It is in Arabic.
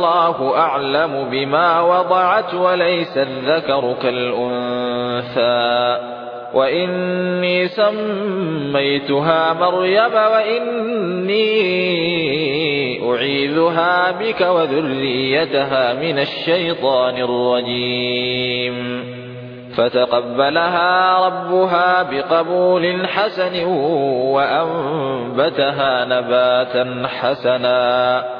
والله أعلم بما وضعت وليس الذكر كالأنثى. وإني سميتها مريم وإني أعيذها بك وذريتها من الشيطان الرجيم. فتقبلها ربها بقبول حسن وأنبتها نباتا حسنا.